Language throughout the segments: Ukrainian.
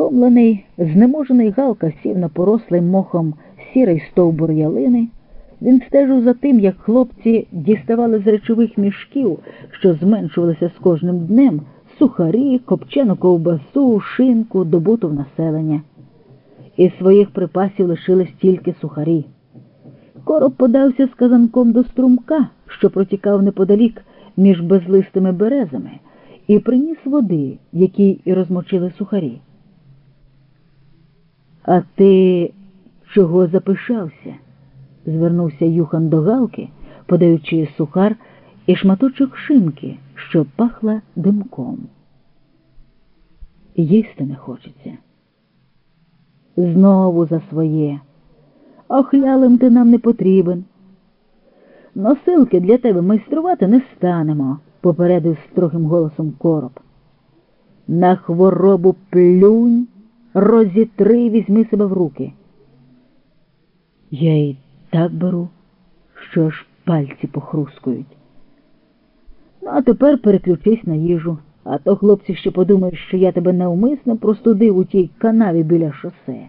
Втомлений, знеможений Галка сів на порослий мохом сірий стовбур ялини. Він стежив за тим, як хлопці діставали з речових мішків, що зменшувалися з кожним днем, сухарі, копчену ковбасу, шинку, добуту в населення. Із своїх припасів лишились тільки сухарі. Короб подався з казанком до струмка, що протікав неподалік між безлистими березами, і приніс води, якій і розмочили сухарі. А ти чого запишався? звернувся Юхан до Галки, подаючи сухар і шматочок шинки, що пахла димком. Їсти не хочеться. Знову за своє. Охлялим ти нам не потрібен. Носилки для тебе майструвати не станемо, попередив строгим голосом короб. На хворобу плюнь, розітри, візьми себе в руки. Я й так беру, що аж пальці похрускують. Ну, а тепер переключись на їжу, а то хлопці ще подумають, що я тебе навмисно простудив у тій канаві біля шосе,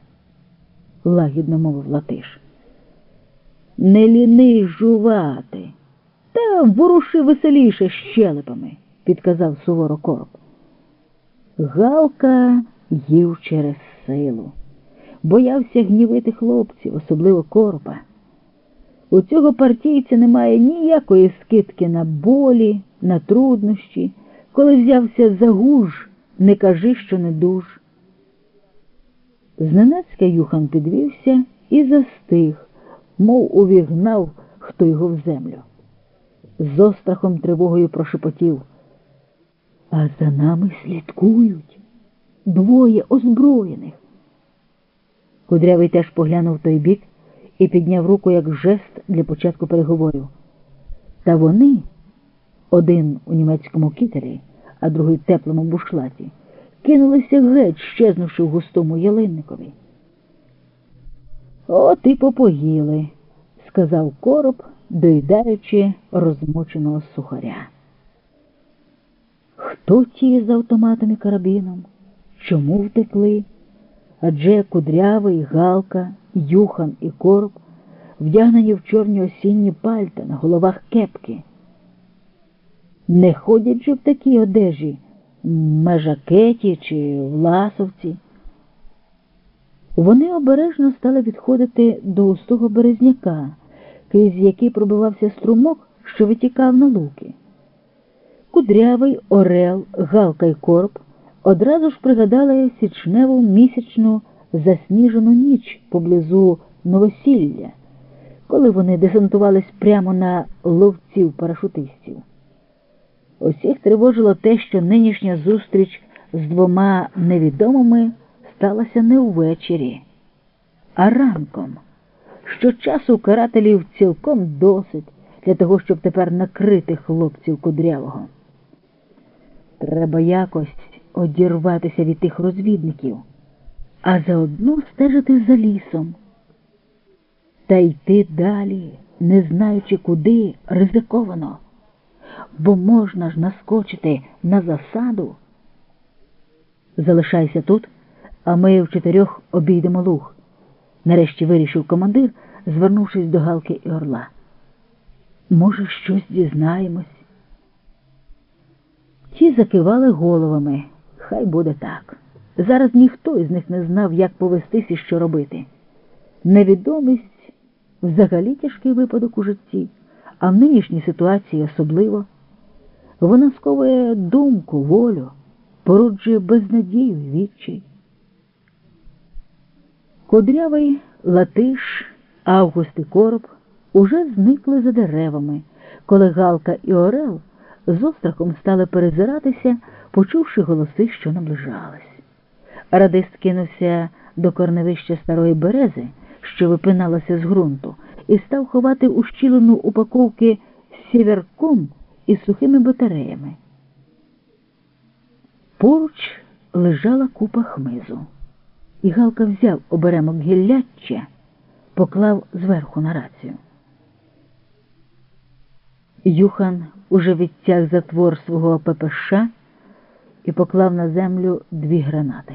лагідно мовив Латиш. Не ліни жувати, та воруши веселіше щелепами, підказав суворо короб. Галка їв через силу, боявся гнівити хлопців, особливо коропа. У цього партійця немає ніякої скидки на болі, на труднощі. Коли взявся за гуж, не кажи, що не дуж. Зненацька Юхан підвівся і застиг, мов увігнав, хто його в землю. З острахом тривогою прошепотів. А за нами слідкують двоє озброєних. Кудрявий теж поглянув той бік і підняв руку як жест для початку переговорів. Та вони, один у німецькому кітелі, а другий теплому бушлаті, кинулися геть, щезнувши в густому ялинникові. От і попоїли, сказав короб, доїдаючи розмоченого сухаря. Хто ті з автоматом і карабіном? Чому втекли? Адже кудрявий, галка, юхан і короб вдягнені в чорні осінні пальта на головах кепки. Не ходять же в такій одежі, межакеті чи власовці. Вони обережно стали відходити до густого березняка, крізь який пробивався струмок, що витікав на луки. Кудрявий орел, галка й короб одразу ж пригадали січневу місячну засніжену ніч поблизу новосілля, коли вони десантувались прямо на ловців парашутистів. Усіх тривожило те, що нинішня зустріч з двома невідомими сталася не ввечері, а ранком, що часу карателів цілком досить для того, щоб тепер накрити хлопців кудрявого. Треба якось одірватися від тих розвідників, а заодно стежити за лісом. Та йти далі, не знаючи куди, ризиковано, бо можна ж наскочити на засаду. Залишайся тут, а ми в чотирьох обійдемо луг, нарешті вирішив командир, звернувшись до Галки і Орла. Може, щось дізнаємось. Ті закивали головами. Хай буде так. Зараз ніхто із них не знав, як повестись і що робити. Невідомість взагалі тяжкий випадок у житті, а в нинішній ситуації особливо. Вона сковує думку, волю, породжує безнадію і відчай. Кудрявий Латиш, Август і короб уже зникли за деревами, коли Галка і Орел з острахом стали перезиратися, почувши голоси, що наближались. Радист кинувся до корневища старої берези, що випиналася з ґрунту, і став ховати ущілену упаковки сіверком із сухими батареями. Поруч лежала купа хмизу, і Галка взяв оберемок гілляччя, поклав зверху на рацію. Юхан уже відтяг затвор свого ППШ і поклав на землю дві гранати.